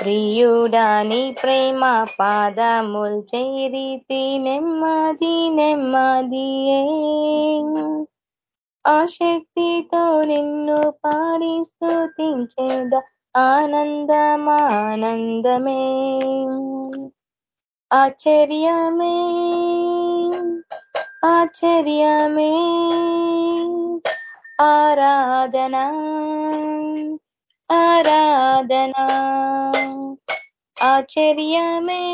ప్రియుడాని ప్రేమ పాదముల్ చేరితి నెమ్మది నెమ్మదియే. ఆ శక్తితో నిన్ను పాడి ఆనందమానందమే. ఆశ్చర్యమే ఆశ్చర్యమే. ఆరాధన ఆరాధనా. ఆశ్చర్యమే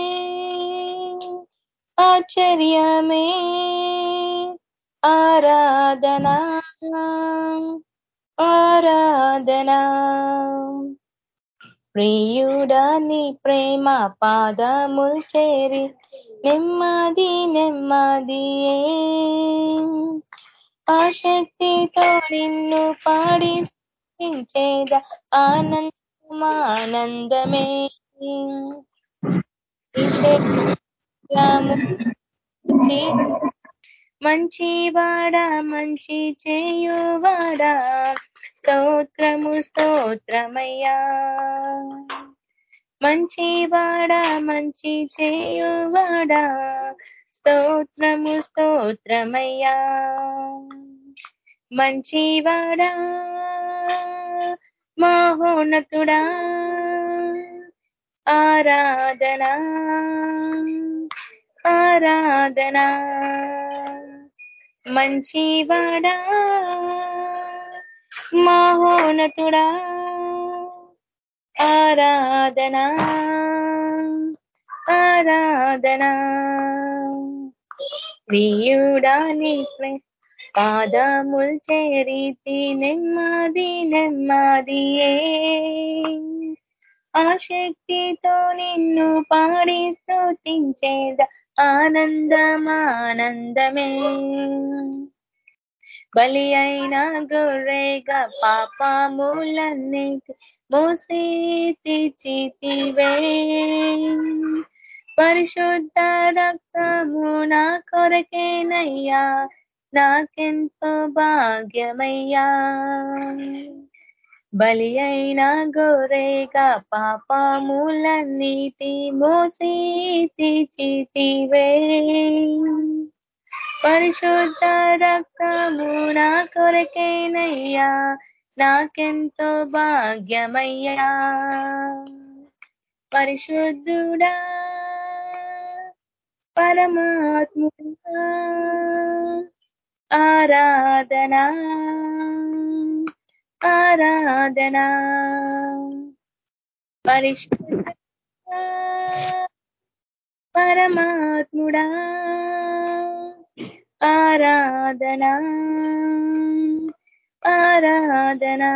ఆశ్చర్యమే ఆరాధనా ఆరాధనా. ప్రియుడాని ప్రేమ పాదముల్ చేరి నెమ్మది నెమ్మదియే. ఆ శక్తితో నిన్ను పాడి స్థించేద ఆనందమానందమే. మంచివాడా మంచి చేయువాడా. స్తోత్రము స్తోత్రమయ్యా. మంచివాడా మంచి చేయువాడా. స్తోత్రము స్తోత్రమయ్యా. మంచివాడా? మహోన్నతుడా? ఆరాధనా? ఆరాధనా? మంచివాడా? మహోన్నతుడా? ఆరాధనా? ఆరాధనా? ప్రియుడా నీ పాదముల్ చేరితి నెమ్మది నెమ్మదియే. ఆ శక్తితో నిన్ను పాడి స్థుతించేద ఆనందమానందమే. బలి అయిన గొర్రెగా పాపములన్నీ మోసి తీచితివే పరిశుద్ధ రక్తము నా కొరకేనయ్యా నాకెంతో భాగ్యమయ్యా. బలి అయిన గోరేగా పాపములన్నిటి మోసి తీచితివే పరిశుద్ధ రక్తము నా కొరకేనయ్యా నాకెంతో భాగ్యమయ్యా. పరిశుద్ధుడా పరమాత్ముడా ఆరాధనా. ఆరాధనా. పరిష్కృత పరమాత్ముడా. ఆరాధనా. ఆరాధనా.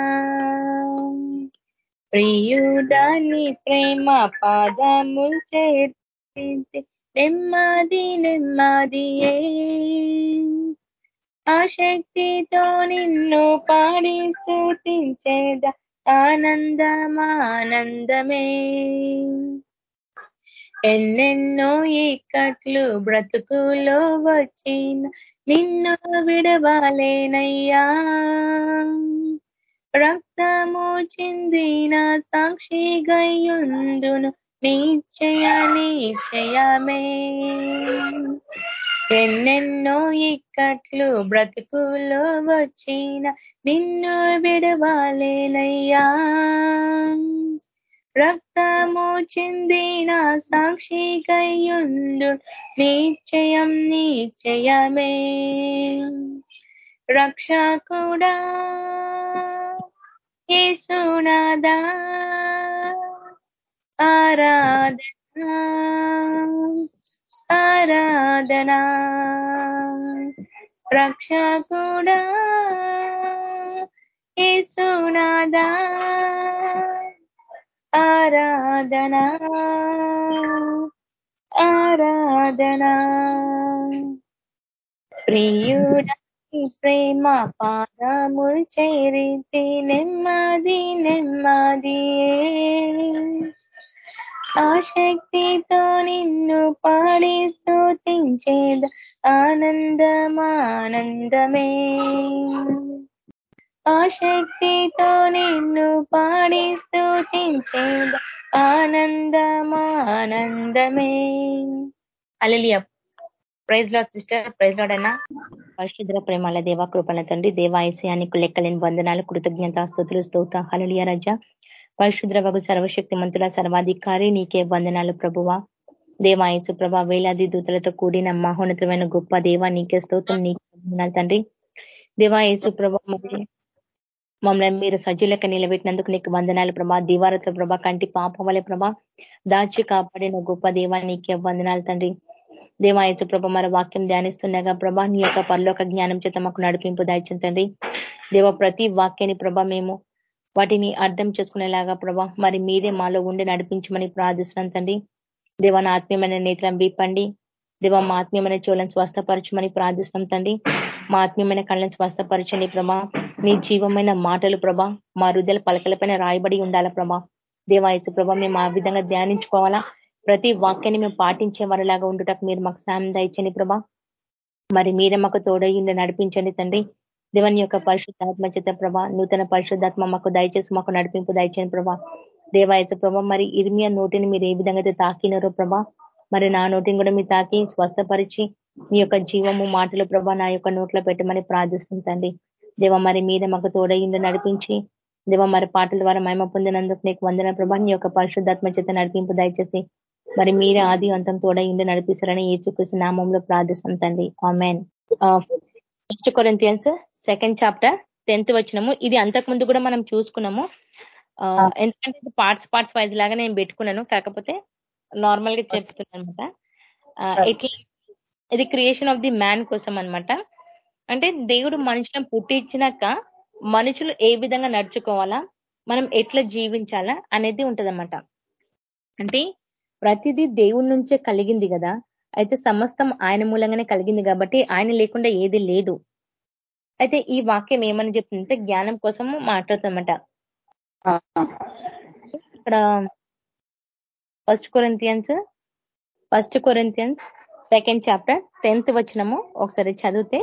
ప్రియుడాన్ని ప్రేమ పాదముల్ చేతి నెమ్మది నెమ్మదియే. ఆశక్తితో నిన్ను పాడి స్థుతించేద ఆనందమానందమే. ఎన్నెన్నో ఇక్కట్లు బ్రతుకులో వచ్చిన నిన్ను విడవాలేనయ్యా. రక్తము చిందిన సాక్షిగయ్యుందును నిశ్చయ నిశ్చయమే. ఎన్నెన్నో ఇక్కట్లు బ్రతుకులో వచ్చిన నిన్ను విడవాలేనయ్యా. రక్తము చెందిన సాక్షికయ్యుందు నిశ్చయం నిశ్చయమే. రక్షకుడా యేసునాదా ఆరాధనా. ఆరాధనా. రక్షకుడా యేసునాదా ఆరాధనా. ఆరాధనా. ప్రియుడా ప్రేమ పాదముల్ చేరితి నెమ్మది నెమ్మదియే. ఆ నిన్ను పాడి స్థుతించేద ఆనందమానందమే. ఆశక్తితో నిన్ను పాడి స్థుతించేద ఆనందమానందమే. అలలియ praise lord sister praise lord అన్న. పరిశుద్ర ప్రేమాల దేవా కృపణ తండ్రి దేవాయశయానికి లెక్కలేని వందనాలు కృతజ్ఞత స్థుతులు స్తోత హలలియ రజ. పరిశుద్ర వగు సర్వశక్తి మంతుల సర్వాధికారి నీకే వందనాలు ప్రభువ. దేవాయసు ప్రభ వేలాది దూతలతో కూడిన మహోన్నతమైన గొప్ప దేవ నీకే స్తోత్రం నీకే వందనాలు తండ్రి. దేవాయసు ప్రభా మమ్మల్ని మీరు సజ్జులకు నిలబెట్టినందుకు నీకు వందనాలు ప్రభా. దివారత ప్రభా కంటి పాప వలె ప్రభా దాచి కాపాడిన గొప్ప దేవా నీకే వందనాలు తండ్రి. దేవాయచు ప్రభ మరి వాక్యం ధ్యానిస్తుండగా ప్రభా నీ యొక్క పరలోక జ్ఞానం చేత మాకు నడిపింపు దాయించండి దేవ ప్రతి వాక్యాన్ని ప్రభ మేము వాటిని అర్థం చేసుకునేలాగా ప్రభా మరి మీరే మాలో ఉండి నడిపించమని ప్రార్థిస్తున్నాం తండ్రి. దేవాన నా ఆత్మీయమైన నేత్రం వీపండి. దేవా మా ఆత్మీయమైన చోళను స్వస్థపరచమని ప్రార్థిస్తున్నాం తండ్రి. మా ఆత్మీయమైన కళ్ళను స్వస్థపరచండి ప్రభా. నీ జీవమైన మాటలు ప్రభా మా రుదల పలకలపైన రాయబడి ఉండాలా ప్రభా. దేవాయచు ప్రభా మేము ఆ విధంగా ధ్యానించుకోవాలా? ప్రతి వాక్యాన్ని మేము పాటించే వారిలాగా ఉండుటకు మీరు మాకు సాయం దయచండి ప్రభా. మరి మీరే మాకు తోడయ్యిండి నడిపించండి తండ్రి. దేవని యొక్క పరిశుద్ధాత్మ చేత ప్రభా నూతన పరిశుద్ధాత్మ మాకు దయచేసి మాకు నడిపింపు దయచేయని ప్రభా. దేవాయచ ప్రభా మరి ఇర్మియా నోటిని మీరు ఏ విధంగా అయితే తాకినారో ప్రభా మరి నా నోటిని కూడా మీరు తాకి స్వస్థపరిచి మీ యొక్క జీవము మాటలు ప్రభా నా యొక్క నోట్లో పెట్టమని ప్రార్థిస్తుంటండి దేవ మరి మీద మాకు తోడయ్యిండి నడిపించి దేవ మరి పాటల ద్వారా మహిమ పొందినందుకు నీకు వందన ప్రభా నీ యొక్క పరిశుద్ధాత్మ చేత నడిపింపు దయచేసి మరి మీరే ఆది అంతం తోడ నడిపిస్తారని నడిపిస్తారని ఏచుకృష్ణ నామంలో ప్రార్థిస్తుంటండి తండ్రి. Amen. First Corinthians second chapter tenth వచ్చినాము ఇది అంతకు ముందు కూడా మనం చూసుకున్నాము. ఎందుకంటే పార్ట్స్ పార్ట్స్ వైజ్ లాగా నేను పెట్టుకున్నాను. కాకపోతే నార్మల్గా చెప్తున్నాను అనమాట ఇట్లా ఇది క్రియేషన్ ఆఫ్ ది మ్యాన్ కోసం అనమాట అంటే దేవుడు మనుషులను పుట్టించినాక మనుషులు ఏ విధంగా నడుచుకోవాలా మనం ఎట్లా జీవించాలా అనేది ఉంటదన్నమాట. అంటే ప్రతిదీ దేవుని నుంచే కలిగింది కదా. అయితే సమస్తం ఆయన మూలంగానే కలిగింది కాబట్టి ఆయన లేకుండా ఏది లేదు. అయితే ఈ వాక్యం ఏమని చెప్తుందంటే జ్ఞానం కోసము మాట్లాడుతామట ఇక్కడ first Corinthians first Corinthians second chapter tenth వచ్చినము ఒకసారి చదివితే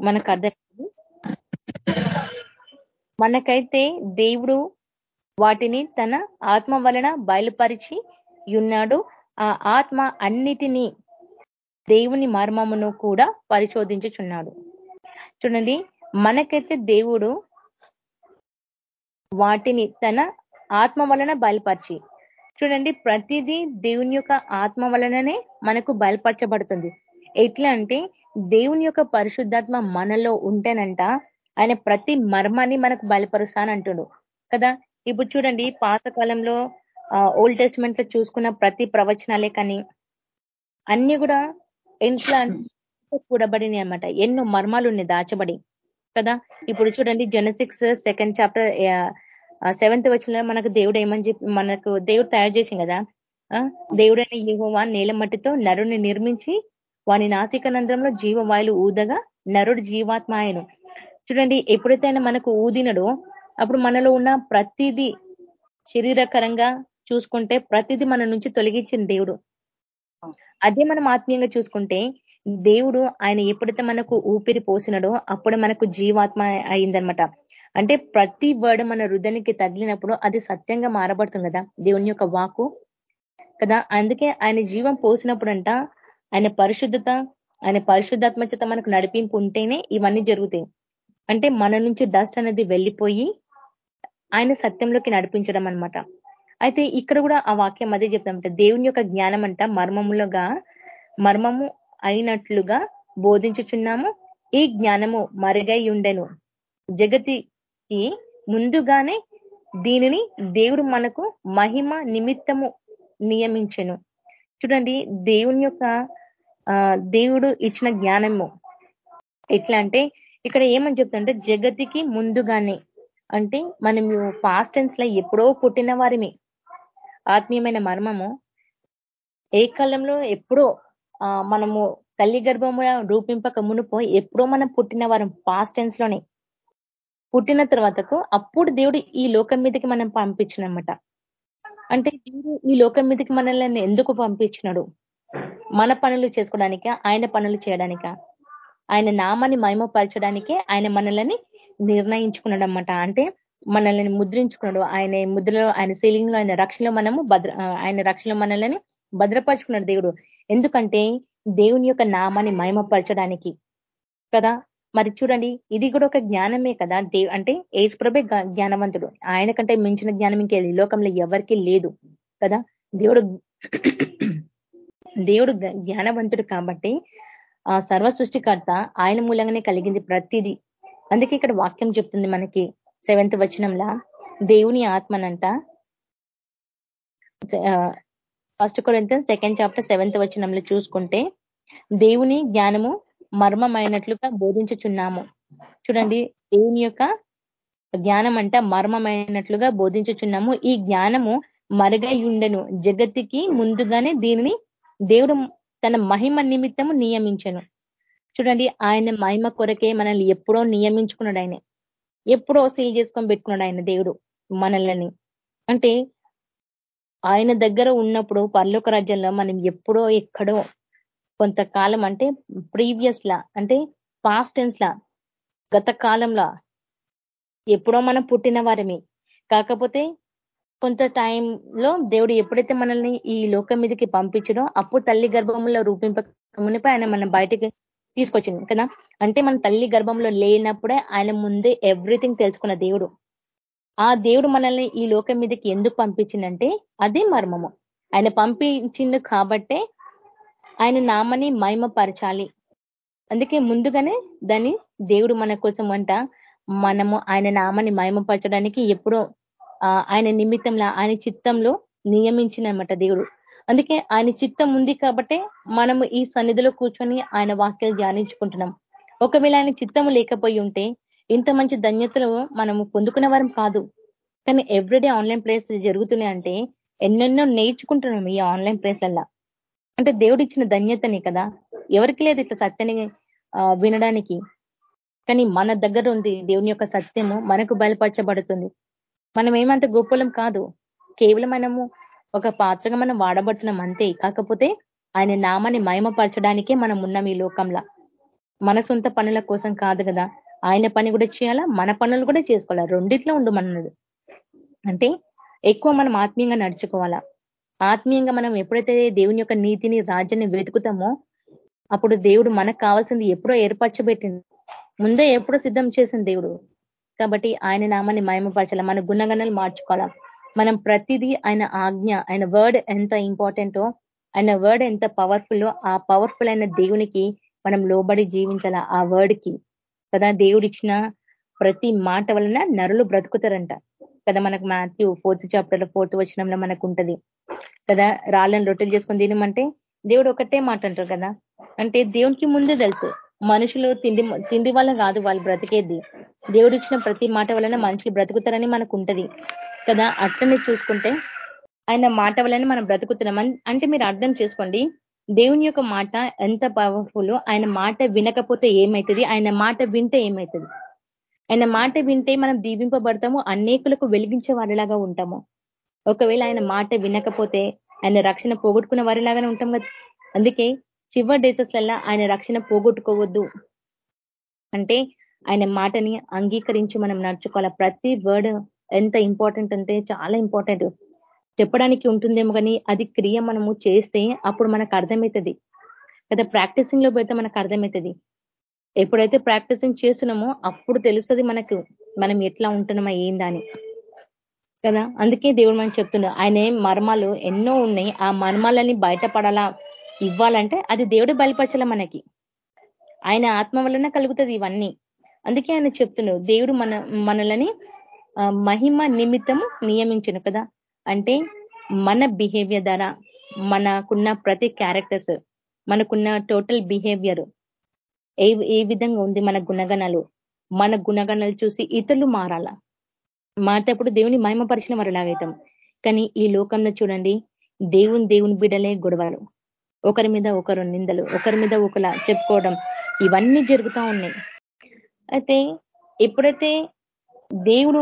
మనకు అర్థం మనకైతే దేవుడు వాటిని తన ఆత్మ వలన బయలుపరిచి ఉన్నాడు. ఆ ఆత్మ అన్నిటినీ దేవుని మర్మమును కూడా పరిశోధించుచున్నాడు. చూడండి. మనకైతే దేవుడు వాటిని తన ఆత్మ వలన బయలుపరిచి చూడండి ప్రతిదీ దేవుని యొక్క ఆత్మ వలననే మనకు బయలుపరచబడుతుంది. ఎట్లా అంటే దేవుని యొక్క పరిశుద్ధాత్మ మనలో ఉంటేనంట ఆయన ప్రతి మర్మాన్ని మనకు బయలుపరుస్తానంటుడు కదా? ఇప్పుడు చూడండి పాతకాలంలో ఓల్డ్ టెస్ట్మెంట్లో చూసుకున్న ప్రతి ప్రవచనాలే కానీ అన్ని కూడా ఎట్లా కూడబడినాయి అనమాట ఎన్నో మర్మాలు ఉన్నాయి దాచబడి. కదా? ఇప్పుడు చూడండి జెనసిక్స్ సెకండ్ చాప్టర్ సెవెంత్ వచ్చిన మనకు దేవుడు ఏమని చెప్పి మనకు దేవుడు తయారు చేసింది కదా? దేవుడైన యువవా నేల మట్టితో నరుని నిర్మించి వాని నాసికనంద్రంలో జీవవాయులు ఊదగా నరుడు జీవాత్మ ఆయను. చూడండి ఎప్పుడైతే మనకు ఊదినడో అప్పుడు మనలో ఉన్న ప్రతిదీ శరీరకరంగా చూసుకుంటే ప్రతిదీ మన నుంచి తొలగించిన దేవుడు. అదే మనం ఆత్మీయంగా చూసుకుంటే దేవుడు ఆయన ఎప్పుడైతే మనకు ఊపిరి పోసినడో అప్పుడు మనకు జీవాత్మ అయిందనమాట అంటే ప్రతి వర్డ్ మన హృదయానికి తగిలినప్పుడు అది సత్యంగా మారబడుతుంది కదా దేవుని యొక్క వాకు కదా. అందుకే ఆయన జీవం పోసినప్పుడంట ఆయన పరిశుద్ధత ఆయన పరిశుద్ధాత్మ చేత మనకు నడిపింపు ఉంటేనే ఇవన్నీ జరుగుతాయి. అంటే మన నుంచి డస్ట్ అనేది వెళ్ళిపోయి ఆయన సత్యంలోకి నడిపించడం అనమాట అయితే ఇక్కడ కూడా ఆ వాక్యం అదే చెప్తామంట దేవుని యొక్క జ్ఞానం అంట మర్మములుగా మర్మము అయినట్లుగా బోధించుచున్నాము. ఈ జ్ఞానము మరుగై ఉండెను జగతికి ముందుగానే దీనిని దేవుడు మనకు మహిమ నిమిత్తము నియమించెను. చూడండి దేవుని యొక్క దేవుడు ఇచ్చిన జ్ఞానము ఎట్లా అంటే ఇక్కడ ఏమని చెప్తుంటే జగతికి ముందుగానే. అంటే మనం పాస్ట్ టెన్స్లో ఎప్పుడో పుట్టిన వారిని. ఆత్మీయమైన మర్మము ఏ కాలంలో ఎప్పుడో మనము తల్లి గర్భము రూపింపక మునుపో ఎప్పుడో మనం పుట్టిన వారం పాస్ట్ టెన్స్లోనే పుట్టిన తర్వాతకు అప్పుడు దేవుడు ఈ లోకం మీదకి మనం పంపించినమాట. అంటే దేవుడు ఈ లోకం మీదకి మనల్ని ఎందుకు పంపించినాడు? మన పనులు చేసుకోవడానిక? ఆయన పనులు చేయడానిక? ఆయన నామాన్ని మహిమపరచడానికే ఆయన మనల్ని నిర్ణయించుకున్నాడు అనమాట అంటే మనల్ని ముద్రించుకున్నాడు. ఆయన ముద్రలో ఆయన సీలింగ్లో ఆయన రక్షణలో మనము భద్ర ఆయన రక్షణలో మనల్ని భద్రపరుచుకున్నాడు దేవుడు. ఎందుకంటే దేవుని యొక్క నామాన్ని మహిమపరచడానికి. కదా? మరి చూడండి ఇది కూడా ఒక జ్ఞానమే కదా? దేవ్ అంటే ఏసుప్రభే జ్ఞానవంతుడు. ఆయన కంటే మించిన జ్ఞానం ఇంకే లోకంలో ఎవరికీ లేదు. కదా? దేవుడు దేవుడు జ్ఞానవంతుడు కాబట్టి ఆ సర్వ సృష్టికర్త ఆయన మూలంగానే కలిగింది ప్రతిదీ. అందుకే ఇక్కడ వాక్యం చెప్తుంది మనకి సెవెంత్ వచనంలా. దేవుని ఆత్మనంట first Corinthians second chapter seventh వచ్చినంలో చూసుకుంటే దేవుని జ్ఞానము మర్మమైనట్లుగా బోధించుచున్నాము. చూడండి దేవుని యొక్క జ్ఞానం అంట మర్మమైనట్లుగా బోధించుచున్నాము. ఈ జ్ఞానము మరుగై ఉండను జగత్తికి ముందుగానే దీనిని దేవుడు తన మహిమ నిమిత్తము నియమించను. చూడండి ఆయన మహిమ కొరకే మనల్ని ఎప్పుడో నియమించుకున్నాడు ఆయన. ఎప్పుడో సీల్ చేసుకొని పెట్టుకున్నాడు ఆయన దేవుడు మనల్ని. అంటే ఆయన దగ్గర ఉన్నప్పుడు పర్లోక రాజ్యంలో మనం ఎప్పుడో ఎక్కడో కొంతకాలం అంటే ప్రీవియస్ లా అంటే పాస్ట్ టెన్స్ లా గత కాలంలో ఎప్పుడో మనం పుట్టిన వారమే. కాకపోతే కొంత టైంలో దేవుడు ఎప్పుడైతే మనల్ని ఈ లోకం మీదకి పంపించడో అప్పుడు తల్లి గర్భంలో రూపింప మునిపై ఆయన మనం బయటకి తీసుకొచ్చింది కదా? అంటే మన తల్లి గర్భంలో లేనప్పుడే ఆయన ముందే ఎవ్రీథింగ్ తెలుసుకున్న దేవుడు. ఆ దేవుడు మనల్ని ఈ లోకం మీదకి ఎందుకు పంపించిందంటే అదే మర్మము. ఆయన పంపించిండు కాబట్టే ఆయన నామని మహిమపరచాలి. అందుకే ముందుగానే దాన్ని దేవుడు మన కోసం అంట మనము ఆయన నామని మహిమపరచడానికి ఎప్పుడో ఆయన నిమిత్తంలో ఆయన చిత్తంలో నియమించినమాట దేవుడు. అందుకే ఆయన చిత్తం ఉంది కాబట్టే మనము ఈ సన్నిధిలో కూర్చొని ఆయన వాక్యాలు ధ్యానించుకుంటున్నాం. ఒకవేళ ఆయన చిత్తము లేకపోయి ఉంటే ఇంత మంచి ధన్యతలు మనము పొందుకునే వారం కాదు. కానీ ఎవ్రీడే ఆన్లైన్ ప్లేస్ జరుగుతున్నాయి అంటే ఎన్నెన్నో నేర్చుకుంటున్నాం ఈ ఆన్లైన్ ప్లేస్లల్లా అంటే దేవుడు ఇచ్చిన ధన్యతనే కదా. ఎవరికి లేదు ఇట్లా సత్యని వినడానికి. కానీ మన దగ్గర ఉంది దేవుని యొక్క సత్యము మనకు బయలుపరచబడుతుంది. మనం ఏమంత గొప్పలం కాదు. కేవలం మనము ఒక పాత్రగా మనం వాడబడుతున్నాం అంతే. కాకపోతే ఆయన నామాన్ని మయమపరచడానికే మనం ఉన్నాం ఈ లోకంలో. మన సొంత పనుల కోసం కాదు కదా. ఆయన పని కూడా చేయాలా? మన పనులు కూడా చేసుకోవాలా? రెండిట్లో ఉండమన్నాడు. అంటే ఎక్కువ మనం ఆత్మీయంగా నడుచుకోవాలా? ఆత్మీయంగా మనం ఎప్పుడైతే దేవుని యొక్క నీతిని రాజ్యాన్ని వెతుకుతామో అప్పుడు దేవుడు మనకు కావాల్సింది ఎప్పుడో ఏర్పరచబెట్టింది. ముందే ఎప్పుడో సిద్ధం చేసిన దేవుడు. కాబట్టి ఆయన నామాన్ని మయమపరచాలా మన గుణగణాలు మార్చుకోవాలా? మనం ప్రతిదీ ఆయన ఆజ్ఞ ఆయన వర్డ్ ఎంత ఇంపార్టెంటో ఆయన వర్డ్ ఎంత పవర్ఫుల్లో ఆ పవర్ఫుల్ అయిన దేవునికి మనం లోబడి జీవించాలా? ఆ వర్డ్కి. కదా దేవుడు ఇచ్చిన ప్రతి మాట వలన నరులు బ్రతుకుతారంట. కదా మనకు మాథ్యూ ఫోర్త్ చాప్టర్ ఫోర్త్ వచనంలో మనకు ఉంటది కదా రాళ్ళని రొట్టెలు చేసుకొని తినమంటే దేవుడు ఒకటే మాట అంటారు కదా. అంటే దేవునికి ముందే తెలుసు. మనుషులు తిండి తిండి వల్ల కాదు వాళ్ళు బ్రతికేది. దేవుడు ఇచ్చిన ప్రతి మాట వలన మనుషులు బ్రతుకుతారని మనకు ఉంటది కదా అట్లనే చూసుకుంటే ఆయన మాట వలన మనం బ్రతుకుతున్నాం. అంటే మీరు అర్థం చేసుకోండి. దేవుని యొక్క మాట ఎంత పవర్ఫుల్ ఆయన మాట వినకపోతే ఏమవుతుంది ఆయన మాట వింటే ఏమవుతుంది ఆయన మాట వింటే మనం దీవింపబడతాము అనేకులకు వెలిగించే వారిలాగా ఉంటాము. ఒకవేళ ఆయన మాట వినకపోతే ఆయన రక్షణ పోగొట్టుకున్న వారిలాగానే ఉంటాం కదా. అందుకే చివరి డేసెస్లల్లా ఆయన రక్షణ పోగొట్టుకోవద్దు. అంటే ఆయన మాటని అంగీకరించి మనం నడుచుకోవాలి. ప్రతి వర్డ్ ఎంత ఇంపార్టెంట్ అంటే చాలా ఇంపార్టెంట్ చెప్పడానికి ఉంటుందేమో కానీ అది క్రియ మనము చేస్తే అప్పుడు మనకు అర్థమవుతుంది కదా ప్రాక్టీసింగ్లో పెడితే మనకు అర్థమవుతుంది ఎప్పుడైతే ప్రాక్టీసింగ్ చేస్తున్నామో అప్పుడు తెలుస్తుంది మనకు మనం ఎట్లా ఉంటున్నామా ఏందని కదా అందుకే దేవుడు మనం చెప్తున్నాడు ఆయన మర్మాలు ఎన్నో ఉన్నాయి ఆ మర్మాలని బయటపడాలా ఇవ్వాలంటే అది దేవుడు బయలుపరచాల మనకి. ఆయన ఆత్మ వలన కలుగుతుంది ఇవన్నీ. అందుకే ఆయన చెప్తున్నాడు దేవుడు మన మనలని మహిమ నిమిత్తము నియమించను కదా. అంటే మన బిహేవియర్ ద్వారా మనకున్న ప్రతి క్యారెక్టర్స్ మనకున్న టోటల్ బిహేవియర్ ఏ ఏ విధంగా ఉంది మన గుణగణాలు మన గుణగణాలు చూసి ఇతరులు మారాల? మారేటప్పుడు దేవుని మహిమపరిచిన వారులాగైతాం కానీ ఈ లోకంలో చూడండి దేవుని దేవుని బిడలే గొడవలు. ఒకరి మీద ఒకరు నిందలు ఒకరి మీద ఒకలా చెప్పుకోవడం ఇవన్నీ జరుగుతూ ఉన్నాయి. అయితే ఎప్పుడైతే దేవుడు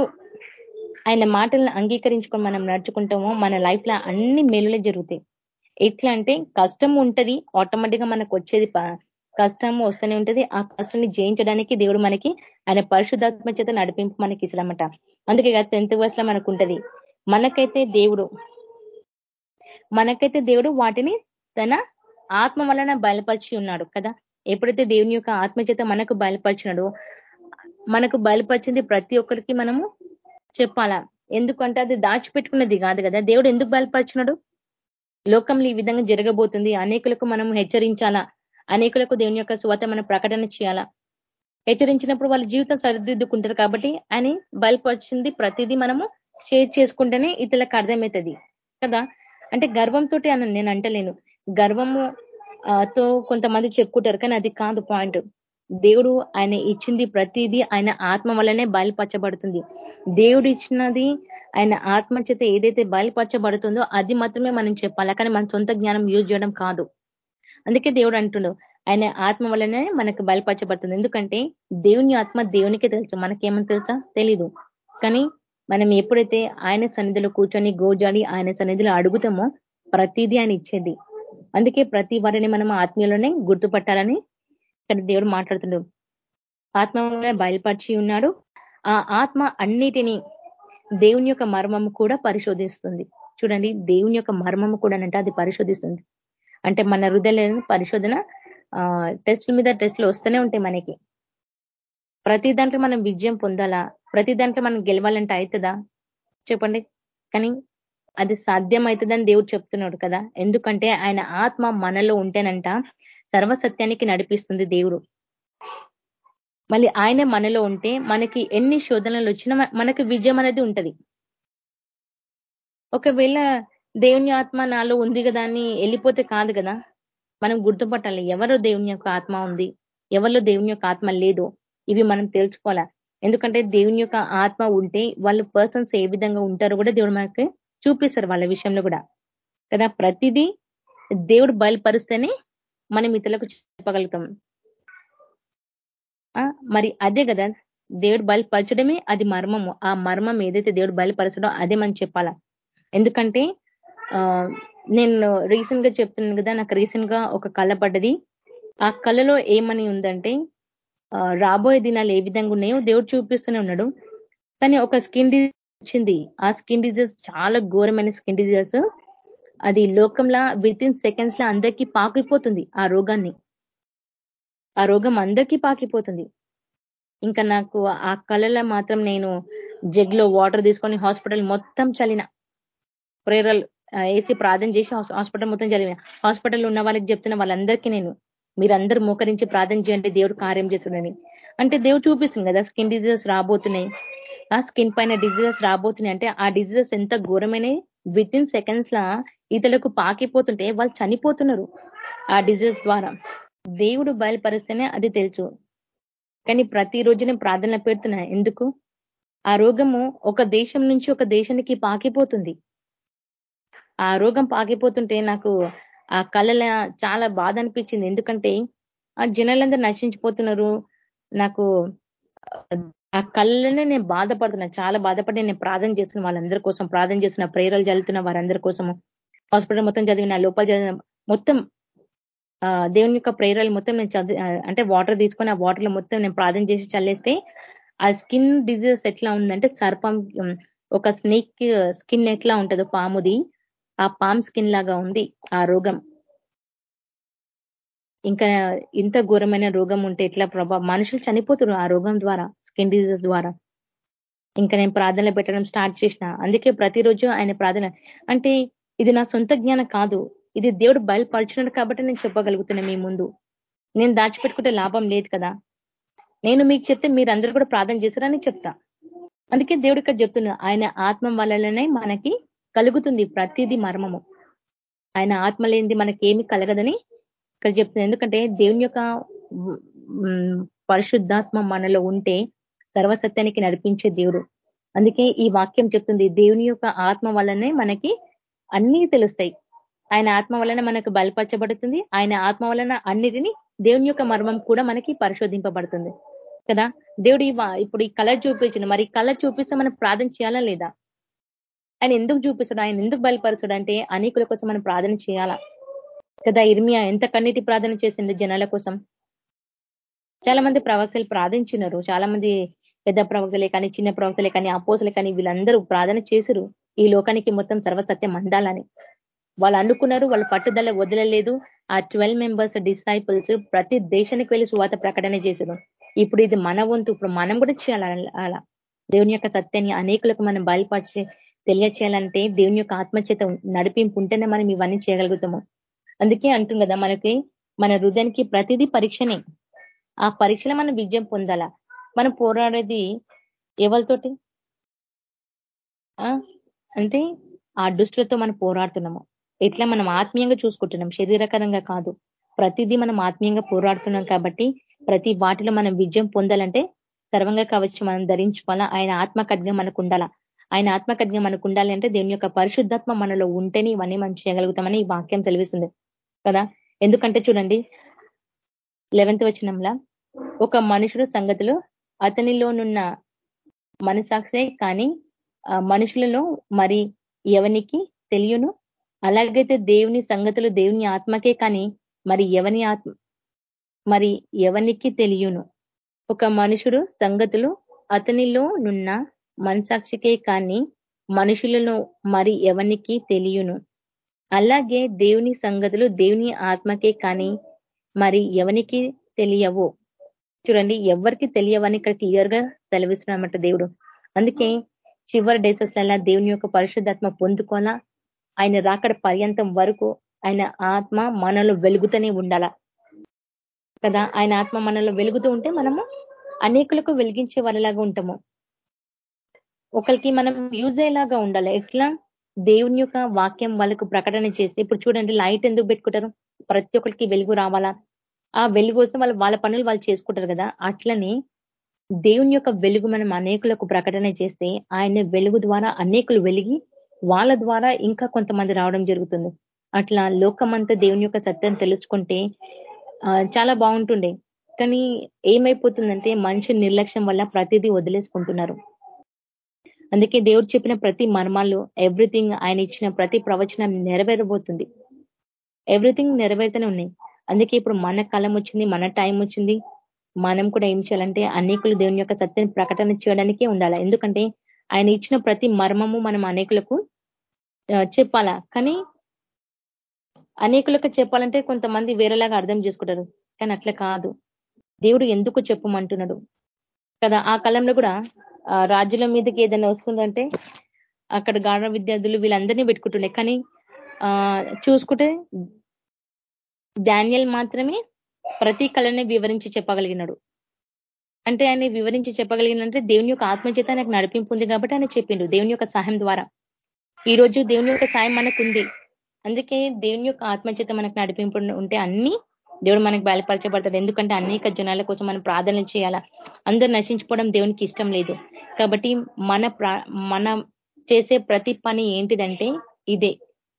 ఆయన మాటలను అంగీకరించుకొని మనం నడుచుకుంటామో మన లైఫ్లో అన్ని మేలులే జరుగుతాయి. ఎట్లా అంటే కష్టం ఉంటది ఆటోమేటిక్గా మనకు వచ్చేది కష్టం వస్తూనే ఉంటది ఆ కష్టాన్ని జయించడానికి దేవుడు మనకి ఆయన పరిశుద్ధాత్మ చేత నడిపింపు మనకి ఇచ్చడమట అందుకే కదా టెన్త్ క్లాస్లో మనకు ఉంటది మనకైతే దేవుడు మనకైతే దేవుడు వాటిని తన ఆత్మ వలన బయలుపరిచి ఉన్నాడు కదా. ఎప్పుడైతే దేవుని యొక్క ఆత్మ చేత మనకు బయలుపరిచినాడో మనకు బయలుపరిచింది ప్రతి ఒక్కరికి మనము చెప్పాలా? ఎందుకంటే అది దాచిపెట్టుకున్నది కాదు కదా. దేవుడు ఎందుకు బయలుపరిచినాడు? లోకంలో ఈ విధంగా జరగబోతుంది. అనేకులకు మనం హెచ్చరించాలా? అనేకులకు దేవుని యొక్క స్వత మనం ప్రకటన చేయాలా? హెచ్చరించినప్పుడు వాళ్ళ జీవితం సరిదిద్దుకుంటారు కాబట్టి అని బయలుపరిచింది ప్రతిదీ మనము షేర్ చేసుకుంటేనే ఇతరులకు అర్థమవుతుంది కదా. అంటే గర్వంతో నేను అంటలేను. గర్వము తో కొంతమంది చెప్పుకుంటారు కానీ అది కాదు పాయింట్. దేవుడు ఆయన ఇచ్చింది ప్రతిదీ ఆయన ఆత్మ వల్లనే బయలుపరచబడుతుంది. దేవుడు ఇచ్చినది ఆయన ఆత్మ చేత ఏదైతే బయలుపరచబడుతుందో అది మాత్రమే మనం చెప్పాలి. కానీ మన సొంత జ్ఞానం యూజ్ చేయడం కాదు. అందుకే దేవుడు అంటుండు ఆయన ఆత్మ వల్లనే మనకు బయలుపరచబడుతుంది. ఎందుకంటే దేవుని ఆత్మ దేవునికే తెలుసు. మనకేమని తెలుసా? తెలీదు. కానీ మనం ఎప్పుడైతే ఆయన సన్నిధిలో కూర్చొని గోజాడి ఆయన సన్నిధిలో అడుగుతామో ప్రతిదీ ఆయన ఇచ్చేది. అందుకే ప్రతి వారిని మనం ఆత్మీయులనే గుర్తుపట్టాలని ఇక్కడ దేవుడు మాట్లాడుతున్నాడు ఆత్మ బయలుపరిచి ఉన్నాడు. ఆ ఆత్మ అన్నిటినీ దేవుని యొక్క మర్మము కూడా పరిశోధిస్తుంది. చూడండి దేవుని యొక్క మర్మము కూడా అంటే అది పరిశోధిస్తుంది. అంటే మన హృదయ పరిశోధన టెస్ట్ మీద టెస్ట్లు వస్తూనే ఉంటాయి మనకి. ప్రతి దాంట్లో మనం విజయం పొందాలా? ప్రతి దాంట్లో మనం గెలవాలంటే అవుతుందా? చెప్పండి. కానీ అది సాధ్యం అవుతుందని దేవుడు చెప్తున్నాడు కదా. ఎందుకంటే ఆయన ఆత్మ మనలో ఉంటేనంట సర్వసత్యానికి నడిపిస్తుంది దేవుడు. మళ్ళీ ఆయనే మనలో ఉంటే మనకి ఎన్ని శోధనలు వచ్చినా మనకి విజయం అనేది ఉంటది. ఒకవేళ దేవుని ఆత్మ నాలో ఉంది కదా అని వెళ్ళిపోతే కాదు కదా? మనం గుర్తుపట్టాలి ఎవరు దేవుని యొక్క ఆత్మ ఉంది? ఎవరిలో దేవుని యొక్క ఆత్మ లేదు? ఇవి మనం తెలుసుకోవాలా? ఎందుకంటే దేవుని యొక్క ఆత్మ ఉంటే వాళ్ళు పర్సన్స్ ఏ విధంగా ఉంటారో కూడా దేవుడు మనకి చూపిస్తారు వాళ్ళ విషయంలో కూడా. కదా? ప్రతిదీ దేవుడు బయలుపరిస్తేనే మనం ఇతరులకు చెప్పగలుగుతాం. మరి అదే కదా దేవుడు బయలుపరచడమే అది మర్మము. ఆ మర్మం ఏదైతే దేవుడు బయలుపరచడో అదే మనం చెప్పాలా. ఎందుకంటే నేను రీసెంట్గా చెప్తున్నాను కదా నాకు రీసెంట్గా ఒక కళ పడ్డది. ఆ కళలో ఏమని ఉందంటే రాబోయే దినాలు ఏ విధంగా ఉన్నాయో దేవుడు చూపిస్తూనే ఉన్నాడు. కానీ ఒక స్కిన్ డిజీజ్ వచ్చింది. ఆ స్కిన్ డిజీజ్ చాలా ఘోరమైన స్కిన్ డిజీజెస్. అది లోకంలా విత్ ఇన్ సెకండ్స్ లా అందరికీ పాకిపోతుంది ఆ రోగాన్ని. ఆ రోగం అందరికీ పాకిపోతుంది. ఇంకా నాకు ఆ కళలో మాత్రం నేను జగ్లో వాటర్ తీసుకొని హాస్పిటల్ మొత్తం చలిన ప్రేరల్ వేసి ప్రార్థన చేసి హాస్పిటల్ మొత్తం చదివిన. హాస్పిటల్ ఉన్న వాళ్ళకి చెప్తున్న వాళ్ళందరికీ నేను మీరందరూ మోకరించి ప్రార్థన చేయండి దేవుడు కార్యం చేస్తుండని. అంటే దేవుడు చూపిస్తుంది కదా స్కిన్ డిజీజెస్ రాబోతున్నాయి. ఆ స్కిన్ పైన డిజీజెస్ రాబోతున్నాయి. అంటే ఆ డిజీజెస్ ఎంత ఘోరమైనవి విత్ ఇన్ సెకండ్స్ లా ఇతరులకు పాకిపోతుంటే వాళ్ళు చనిపోతున్నారు ఆ డిజీజ్ ద్వారా. దేవుడు బయలుపరిస్తేనే అది తెలుసు. కానీ ప్రతిరోజు నేను ప్రార్థన పెడుతున్నా ఎందుకు? ఆ రోగము ఒక దేశం నుంచి ఒక దేశానికి పాకిపోతుంది. ఆ రోగం పాకిపోతుంటే నాకు ఆ కళల చాలా బాధ అనిపించింది. ఎందుకంటే ఆ జనాలందరూ నశించిపోతున్నారు. నాకు ఆ కళ్ళనే నేను బాధపడుతున్నా. చాలా బాధపడి నేను ప్రార్థన చేస్తున్న వాళ్ళందరి కోసం ప్రార్థన చేస్తున్న ప్రేరలు చదువుతున్న వారందరి కోసము హాస్పిటల్ మొత్తం చదివిన లోపల చదివిన మొత్తం దేవుని యొక్క ప్రేరలు మొత్తం నేను చదివి అంటే వాటర్ తీసుకొని ఆ వాటర్లో మొత్తం నేను ప్రార్థన చేసి చల్లేస్తే ఆ స్కిన్ డిజీజెస్ ఎట్లా ఉందంటే సర్పం ఒక స్నేక్ స్కిన్ ఎట్లా ఉంటుందో పాముది ఆ పామ్ స్కిన్ లాగా ఉంది ఆ రోగం. ఇంకా ఇంత ఘోరమైన రోగం ఉంటే ఎట్లా ప్రభా? మనుషులు చనిపోతున్నారు ఆ రోగం ద్వారా. స్కిన్ డిజీజెస్ ద్వారా. ఇంకా నేను ప్రార్థనలు పెట్టడం స్టార్ట్ చేసిన. అందుకే ప్రతిరోజు ఆయన ప్రార్థన. అంటే ఇది నా సొంత జ్ఞానం కాదు. ఇది దేవుడు బయలుపరిచినాడు కాబట్టి నేను చెప్పగలుగుతున్నా మీ ముందు. నేను దాచిపెట్టుకుంటే లాభం లేదు కదా. నేను మీకు చెప్తే మీరందరూ కూడా ప్రార్థన చేశారని చెప్తా. అందుకే దేవుడు ఇక్కడ చెప్తున్నా ఆయన ఆత్మ వల్లనే మనకి కలుగుతుంది ప్రతిదీ మర్మము. ఆయన ఆత్మ లేనిది మనకేమి కలగదని ఇక్కడ చెప్తుంది ఎందుకంటే దేవుని యొక్క పరిశుద్ధాత్మ మనలో ఉంటే సర్వసత్యానికి నడిపించే దేవుడు. అందుకే ఈ వాక్యం చెప్తుంది దేవుని యొక్క ఆత్మ వల్లనే మనకి అన్నీ తెలుస్తాయి. ఆయన ఆత్మ వలన మనకు బలపరచబడుతుంది ఆయన ఆత్మ వలన అన్నిటిని దేవుని యొక్క మర్మం కూడా మనకి పరిశోధింపబడుతుంది. కదా? దేవుడు ఇప్పుడు ఈ కళ చూపించింది. మరి కళ చూపిస్తే మనం ప్రార్థన చేయాలా లేదా? ఆయన ఎందుకు చూపిస్తాడు? ఆయన ఎందుకు బయలుపరచాడు అంటే అనేకుల కోసం మనం ప్రార్థన చేయాలా? కదా ఇర్మియా ఎంత కన్నీటి ప్రార్థన చేసింది జనాల కోసం? చాలా మంది ప్రవక్తలు ప్రార్థించినారు. చాలా మంది పెద్ద ప్రవక్తలే కానీ చిన్న ప్రవక్తలే కానీ అపోసలే కానీ వీళ్ళందరూ ప్రార్థన చేసిరు. ఈ లోకానికి మొత్తం సర్వసత్యం అందాలని వాళ్ళు అనుకున్నారు వాళ్ళు పట్టుదల వదలలేదు. ఆ ట్వెల్వ్ మెంబర్స్ డిసైపుల్స్ ప్రతి దేశానికి వెళ్ళి సువాత ప్రకటన చేశారు ఇప్పుడు ఇది మన వంతు. ఇప్పుడు మనం కూడా చేయాలి అలా. దేవుని యొక్క సత్యాన్ని అనేకులకు మనం బయలుపరిచి తెలియచేయాలంటే దేవుని యొక్క ఆత్మచేత నడిపింపు ఉంటేనే మనం ఇవన్నీ చేయగలుగుతాము. అందుకే అంటుంది కదా మనకి మన హృదయానికి ప్రతిదీ పరీక్షనే. ఆ పరీక్షలో మనం విజయం పొందాలా? మనం పోరాడేది ఎవరితోటి? అంటే ఆ దుష్టులతో మనం పోరాడుతున్నాము. ఎట్లా? మనం ఆత్మీయంగా చూసుకుంటున్నాం. శరీరకరంగా కాదు. ప్రతిదీ మనం ఆత్మీయంగా పోరాడుతున్నాం కాబట్టి ప్రతి వాటిలో మనం విజయం పొందాలంటే సర్వంగా కావచ్చు మనం ధరించుకోవాలా? ఆయన ఆత్మకడ్గా మనకు ఉండాలా? ఆయన ఆత్మకడ్గా మనకు ఉండాలి అంటే దేవుని యొక్క పరిశుద్ధాత్మ మనలో ఉంటేనే ఇవన్నీ మనం చేయగలుగుతామని ఈ వాక్యం తెలివిస్తుంది. కదా? ఎందుకంటే చూడండి లెవెన్త్ వచనంలా ఒక మనుషుడు సంగతిలో అతనిలోనున్న మనసాక్షే కానీ మనుషులలో మరి ఎవనికి తెలియను? అలాగైతే దేవుని సంగతులు దేవుని ఆత్మకే కానీ మరి ఎవని ఆత్మ మరి ఎవనికి తెలియను? ఒక మనుషుడు సంగతులు అతనిలో నున్న మనసాక్షికే కానీ మనుషులను మరి ఎవనికి తెలియను? అలాగే దేవుని సంగతులు దేవుని ఆత్మకే కానీ మరి ఎవనికి తెలియవు? చూడండి ఎవరికి తెలియవని ఇక్కడ క్లియర్గా సెలవిస్తున్నామట దేవుడు. అందుకే చివరి డేసెస్ అలా దేవుని యొక్క పరిశుద్ధాత్మ పొందుకోనా ఆయన రాకడ పర్యంతం వరకు ఆయన ఆత్మ మనలో వెలుగుతూనే ఉండాల? కదా ఆయన ఆత్మ మనలో వెలుగుతూ ఉంటే మనము అనేకులకు వెలిగించే వారిలాగా ఉంటాము. ఒకరికి మనం యూజ్ అయ్యేలాగా ఉండాలి? ఎట్లా? దేవుని యొక్క వాక్యం వాళ్ళకు ప్రకటన చేసి ఇప్పుడు చూడండి లైట్ ఎందుకు పెట్టుకుంటారు? ప్రతి ఒక్కరికి వెలుగు రావాలా? ఆ వెలుగు కోసం వాళ్ళు వాళ్ళ పనులు వాళ్ళు చేసుకుంటారు కదా అట్లనే దేవుని యొక్క వెలుగు మనం అనేకులకు ప్రకటన చేస్తే ఆయన వెలుగు ద్వారా అనేకులు వెలిగి వాళ్ళ ద్వారా ఇంకా కొంతమంది రావడం జరుగుతుంది. అట్లా లోకమంతా దేవుని యొక్క సత్యం తెలుసుకుంటే చాలా బాగుంటుండే. కానీ ఏమైపోతుందంటే మనిషి నిర్లక్ష్యం వల్ల ప్రతిదీ వదిలేసుకుంటున్నారు. అందుకే దేవుడు చెప్పిన ప్రతి మర్మాలు ఎవ్రీథింగ్ ఆయన ఇచ్చిన ప్రతి ప్రవచనం నెరవేరబోతుంది. ఎవ్రీథింగ్ నెరవేరుతూనే ఉన్నాయి. అందుకే ఇప్పుడు మన కాలం వచ్చింది మన టైం వచ్చింది. మనం కూడా ఏం చేయాలంటే అనేకులు దేవుని యొక్క సత్యాన్ని ప్రకటన చేయడానికే ఉండాలి? ఎందుకంటే ఆయన ఇచ్చిన ప్రతి మర్మము మనం అనేకులకు చెప్పాలా? కానీ అనేకులకు చెప్పాలంటే కొంతమంది వేరేలాగా అర్థం చేసుకుంటారు. కానీ అట్లా కాదు. దేవుడు ఎందుకు చెప్పమంటున్నాడు? కదా ఆ కాలంలో కూడా రాజుల మీదకి ఏదైనా వస్తుందంటే అక్కడ గాఢ విద్యార్థులు వీళ్ళందరినీ పెట్టుకుంటుండే. కానీ ఆ చూసుకుంటే డానియల్ మాత్రమే ప్రతి కళని వివరించి చెప్పగలిగినాడు. అంటే ఆయన వివరించి చెప్పగలిగినంటే దేవుని యొక్క ఆత్మచేత ఆయనకు నడిపింపు ఉంది కాబట్టి ఆయన చెప్పిండు దేవుని యొక్క సహాయం ద్వారా. ఈ రోజు దేవుని యొక్క సాయం మనకుంది. అందుకే దేవుని యొక్క ఆత్మచేత మనకు నడిపింపు ఉంటే అన్ని దేవుడు మనకు బయలుపరచబడతాడు. ఎందుకంటే అనేక జనాల కోసం మనం ప్రార్థనలు చేయాలా? అందరు నశించుకోవడం దేవునికి ఇష్టం లేదు. కాబట్టి మన మన చేసే ప్రతి పని ఏంటిదంటే ఇదే.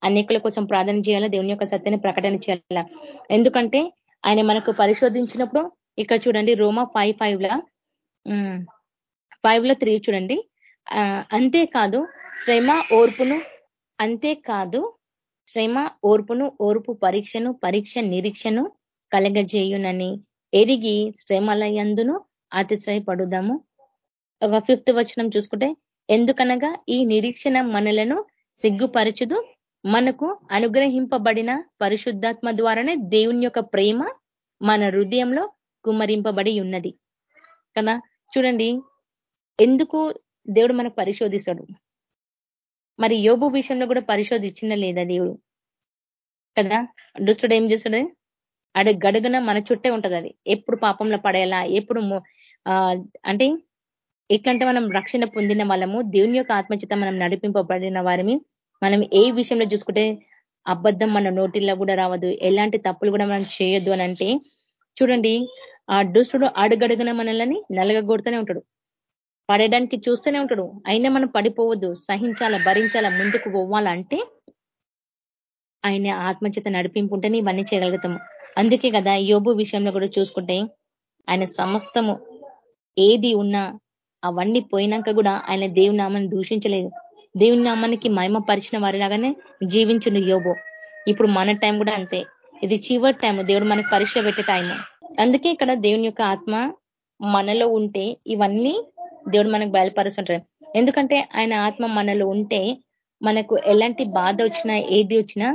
అనేకుల కోసం ప్రార్థన చేయాలా? దేవుని యొక్క సత్యాన్ని ప్రకటన చేయాలా? ఎందుకంటే ఆయన మనకు పరిశోధించినప్పుడు ఇక్కడ చూడండి రోమా ఫైవ్ ఫైవ్ లా ఫైవ్లో త్రీ చూడండి. అంతేకాదు శ్రమ ఓర్పును అంతేకాదు శ్రమ ఓర్పును ఓర్పు పరీక్షను పరీక్ష నిరీక్షను కలగజేయునని. ఎరిగి శ్రమలయందును అతిశ్రయపడుదాము ఒక ఫిఫ్త్ వచనం చూసుకుంటే ఎందుకనగా ఈ నిరీక్షణ మనలను సిగ్గుపరచుదు మనకు అనుగ్రహింపబడిన పరిశుద్ధాత్మ ద్వారానే దేవుని యొక్క ప్రేమ మన హృదయంలో కుమ్మరింపబడి ఉన్నది. కదా? చూడండి ఎందుకు దేవుడు మనకు పరిశోధిస్తాడు? మరి యోబు విషయంలో కూడా పరిశోధించిన లేదా దేవుడు? కదా? దుష్టుడు ఏం చేస్తాడు? అడ గడుగున మన చుట్టే ఉంటది అది. ఎప్పుడు పాపంలో పడేలా ఎప్పుడు అంటే ఎట్లంటే మనం రక్షణ పొందిన వాళ్ళము దేవుని యొక్క ఆత్మచిత మనం నడిపింపబడిన వారిని మనం ఏ విషయంలో చూసుకుంటే అబద్ధం మన నోటిల్లో కూడా రావద్దు. ఎలాంటి తప్పులు కూడా మనం చేయొద్దు అని అంటే చూడండి ఆ దుష్టుడు అడుగడుగున మనల్ని నలగగొడుతూనే ఉంటాడు. పడేయడానికి చూస్తూనే ఉంటాడు. అయినా మనం పడిపోవద్దు సహించాలా భరించాలా ముందుకు పోవాలంటే ఆయన ఆత్మచేత నడిపింపుంటేనే ఇవన్నీ చేయగలుగుతాము. అందుకే కదా యోబు విషయంలో కూడా చూసుకుంటే ఆయన సమస్తము ఏది ఉన్నా అవన్నీ పోయినాక కూడా ఆయన దేవునామని దూషించలేదు. దేవుని నామానికి మహిమ పరిచిన వారిలాగానే జీవించుండు యోబో. ఇప్పుడు మన టైం కూడా అంతే. ఇది చివరి టైం దేవుడు మనకు పరీక్ష పెట్టే టైం అందుకే ఇక్కడ దేవుని యొక్క ఆత్మ మనలో ఉంటే ఇవన్నీ దేవుడు మనకు బయలుపరుస్తుంటారు ఎందుకంటే ఆయన ఆత్మ మనలో ఉంటే మనకు ఎలాంటి బాధ వచ్చినా ఏది వచ్చినా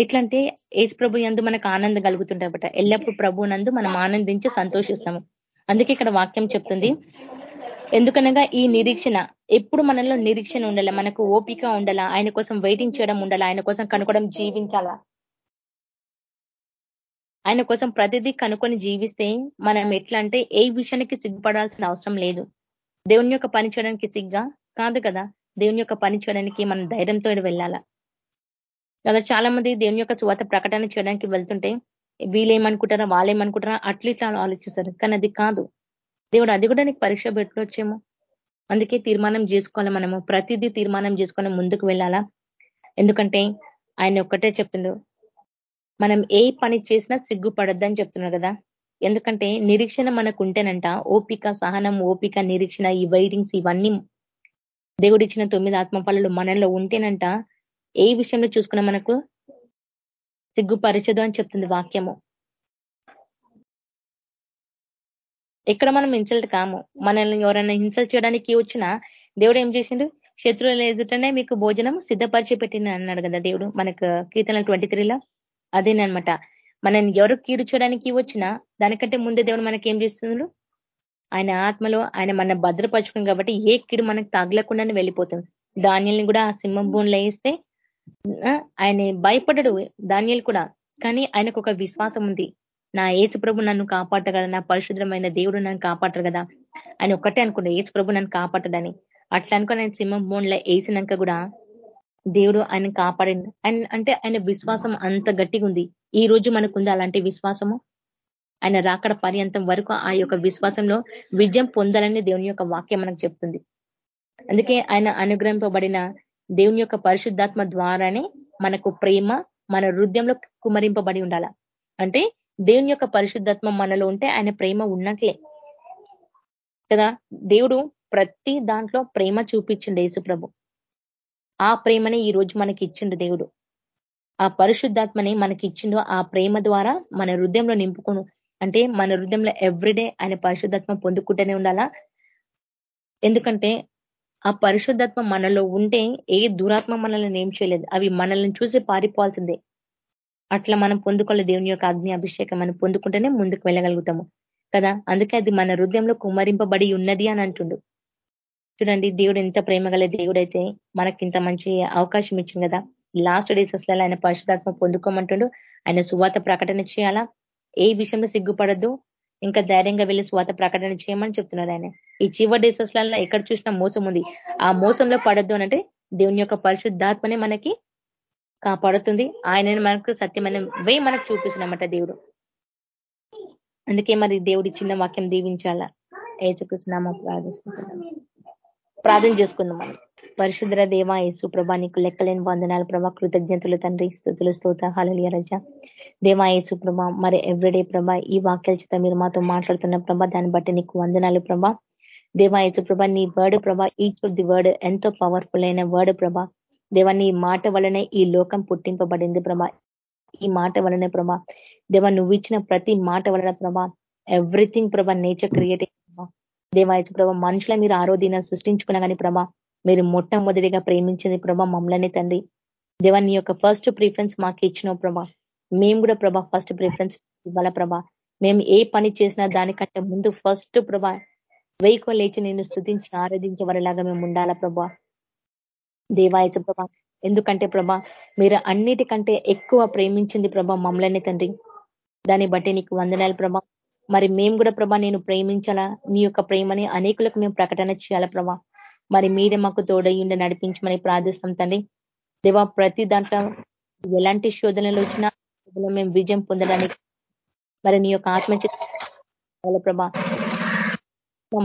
ఎట్లంటే ఏసు ప్రభు నందు మనకు ఆనందం కలుగుతుంటాయట ఎల్లప్పుడు ప్రభు నందు మనం ఆనందించి సంతోషిస్తాము. అందుకే ఇక్కడ వాక్యం చెప్తుంది. ఎందుకనగా ఈ నిరీక్షణ ఎప్పుడు మనలో నిరీక్షణ ఉండాలి? మనకు ఓపిక ఉండాలా? ఆయన కోసం వెయిటింగ్ చేయడం ఉండాలా? ఆయన కోసం కనుకోవడం జీవించాలా? ఆయన కోసం ప్రతిదీ కనుక్కొని జీవిస్తే మనం ఎట్లా అంటే ఏ విషయానికి సిగ్గుపడాల్సిన అవసరం లేదు. దేవుని యొక్క పని చేయడానికి సిగ్గా? కాదు కదా. దేవుని యొక్క పని చేయడానికి మనం ధైర్యంతో వెళ్ళాలా? కదా చాలా మంది దేవుని యొక్క చువత ప్రకటన చేయడానికి వెళ్తుంటే వీళ్ళేమనుకుంటారా వాళ్ళేమనుకుంటారా? అట్లా ఇట్లా ఆలోచిస్తారు. కానీ అది కాదు. దేవుడు అది కూడా నీకు పరీక్ష పెట్టవచ్చేమో అందుకే తీర్మానం చేసుకోవాలి మనము. ప్రతిదీ తీర్మానం చేసుకొని ముందుకు వెళ్ళాలా? ఎందుకంటే ఆయన ఒక్కటే చెప్తుండు మనం ఏ పని చేసినా సిగ్గుపడద్దని చెప్తున్నారు కదా. ఎందుకంటే నిరీక్షణ మనకు ఉంటేనంట ఓపిక సహనం ఓపిక నిరీక్షణ ఈ వైరింగ్స్ ఇవన్నీ దేవుడిచ్చిన తొమ్మిది ఆత్మఫలాలు మనలో ఉంటేనంట ఏ విషయంలో చూసుకున్నా మనకు సిగ్గుపరచదు అని చెప్తుంది వాక్యము. ఎక్కడ మనం ఇన్సల్ట్ కాము. మనల్ని ఎవరైనా ఇన్సల్ట్ చేయడానికి వచ్చినా దేవుడు ఏం చేసిండు? శత్రువులు ఎదుటనే మీకు భోజనం సిద్ధపరిచి పెట్టిన అన్నాడు కదా దేవుడు. మనకు కీర్తన ట్వంటీ త్రీలో అదేనమాట మనల్ని ఎవరు కీడు చేయడానికి వచ్చినా దానికంటే ముందే దేవుడు మనకి ఏం చేస్తున్నాడు ఆయన ఆత్మలో ఆయన మన భద్రపరచుకుని కాబట్టి ఏ కీడు మనకు తగలకుండానే వెళ్ళిపోతుంది. ధాన్యాలను కూడా ఆ సింహం భూమిలో వేస్తే ఆయన భయపడడు ధాన్యాలు కూడా. కానీ ఆయనకు ఒక విశ్వాసం ఉంది. నా ఏచు ప్రభు నన్ను కదా నా పరిశుద్ధమైన దేవుడు నన్ను కాపాడరు కదా ఆయన ఒక్కటే అనుకుంటే ఏచు ప్రభు నన్ను కాపాడతాడని. అట్లా అనుకుని ఆయన సింహం భూమిలో వేసినాక కూడా దేవుడు ఆయన కాపాడింది ఆయన అంటే ఆయన విశ్వాసం అంత గట్టిగా ఉంది. ఈ రోజు మనకుంది అలాంటి విశ్వాసము? ఆయన రాకడ పర్యంతం వరకు ఆ యొక్క విశ్వాసంలో విజయం పొందాలని దేవుని యొక్క వాక్యం మనకు చెప్తుంది. అందుకే ఆయన అనుగ్రహింపబడిన దేవుని యొక్క పరిశుద్ధాత్మ ద్వారానే మనకు ప్రేమ మన హృదయంలో కుమరింపబడి ఉండాల. అంటే దేవుని యొక్క పరిశుద్ధాత్మ మనలో ఉంటే ఆయన ప్రేమ ఉన్నట్లే. కదా? దేవుడు ప్రతి దాంట్లో ప్రేమ చూపించిండు యేసుప్రభు. ఆ ప్రేమని ఈ రోజు మనకి ఇచ్చిండు దేవుడు. ఆ పరిశుద్ధాత్మని మనకి ఇచ్చిండు ఆ ప్రేమ ద్వారా మన హృదయంలో నింపుకును అంటే మన హృదయంలో ఎవ్రీడే ఆయన పరిశుద్ధాత్మ పొందుకుంటూనే ఉండాలా? ఎందుకంటే ఆ పరిశుద్ధాత్మ మనలో ఉంటే ఏ దురాత్మ మనల్ని ఏం చేయలేదు. అవి మనల్ని చూసి పారిపోవాల్సిందే. అట్లా మనం పొందుకోవాలి దేవుని యొక్క అగ్ని అభిషేకం మనం పొందుకుంటేనే ముందుకు వెళ్ళగలుగుతాము. కదా? అందుకే అది మన హృదయంలో కుమరింపబడి ఉన్నది అని అంటుండు. చూడండి దేవుడు ఎంత ప్రేమ దేవుడు దేవుడైతే మనకింత మంచి అవకాశం ఇచ్చింది కదా? లాస్ట్ డేసెస్లలో ఆయన పరిశుధాత్మ పొందుకోమంటుండు. ఆయన సువాత ప్రకటన చేయాలా? ఏ విషయంలో సిగ్గుపడద్దు. ఇంకా ధైర్యంగా వెళ్ళి స్వాత ప్రకటన చేయమని చెప్తున్నారు ఆయన. ఈ చివరి డేసెస్లలో ఎక్కడ చూసినా మోసం ఉంది. ఆ మోసంలో పడద్దు అనంటే దేవుని యొక్క పరిశుద్ధాత్మనే మనకి కాపాడుతుంది. ఆయనని మనకు సత్యమైన వే మనకు చూపిస్తున్నమాట దేవుడు. అందుకే మరి దేవుడి చిన్న వాక్యం దీవించాలా? ఏచుకృష్ణామ ప్రార్థిస్తున్నాం. ప్రార్థన చేసుకుందాం మనం. పరిశుద్ర దేవ యేసు ప్రభా నీకు లెక్కలేని వందనాలు ప్రభా కృతజ్ఞతలు తండ్రి స్థుతులు స్తోత హళలియ రజ. దేవా యేసు ప్రభా మరి ఎవ్రీడే ప్రభా ఈ వాక్యాల చేత మీరు మాతో మాట్లాడుతున్న ప్రభా దాన్ని బట్టి నీకు వందనాలు ప్రభా. దేవా యేసు ప్రభా నీ వర్డ్ ప్రభా ఈచ్ ఆఫ్ ది వర్డ్ ఎంతో పవర్ఫుల్ అయిన వర్డ్ ప్రభా. దేవా నీ మాట వలనే ఈ లోకం పుట్టింపబడింది ప్రభా. ఈ మాట వలనే ప్రభా. దేవా నువ్వు ఇచ్చిన ప్రతి మాట వలన ప్రభా ఎవ్రీథింగ్ ప్రభా నేచర్ క్రియేటింగ్ దేవాయచ ప్రభా. మనుషుల మీరు ఆరోధిన సృష్టించుకున్నా కానీ ప్రభా మీరు మొట్టమొదటిగా ప్రేమించింది ప్రభా మమ్మల్ని తండ్రి. దేవా నీ యొక్క ఫస్ట్ ప్రిఫరెన్స్ మాకు ఇచ్చిన ప్రభా. మేము కూడా ప్రభా ఫస్ట్ ప్రిఫరెన్స్ ఇవ్వాల ప్రభా. మేము ఏ పని చేసినా దానికంటే ముందు ఫస్ట్ ప్రభా వెయ్యికో లేచి నేను స్థుతించి ఆరాధించే వారిలాగా మేము ఉండాలా ప్రభా. దేవాయచ ప్రభా ఎందుకంటే ప్రభా మీరు అన్నిటికంటే ఎక్కువ ప్రేమించింది ప్రభా మమ్మల్ని తండ్రి. దాన్ని బట్టి నీకు వందనాలు ప్రభా. మరి మేము కూడా ప్రభా నేను ప్రేమించాలా? నీ యొక్క ప్రేమని అనేకులకు మేము ప్రకటన చేయాలా ప్రభా? మరి మీరే మాకు తోడయ్యుండి నడిపించమని ప్రార్థిస్తాం తండ్రి. దేవా ప్రతి దాంట్లో ఎలాంటి శోధనలు వచ్చినా మేము విజయం పొందడానికి మరి నీ యొక్క ఆత్మ ప్రభా?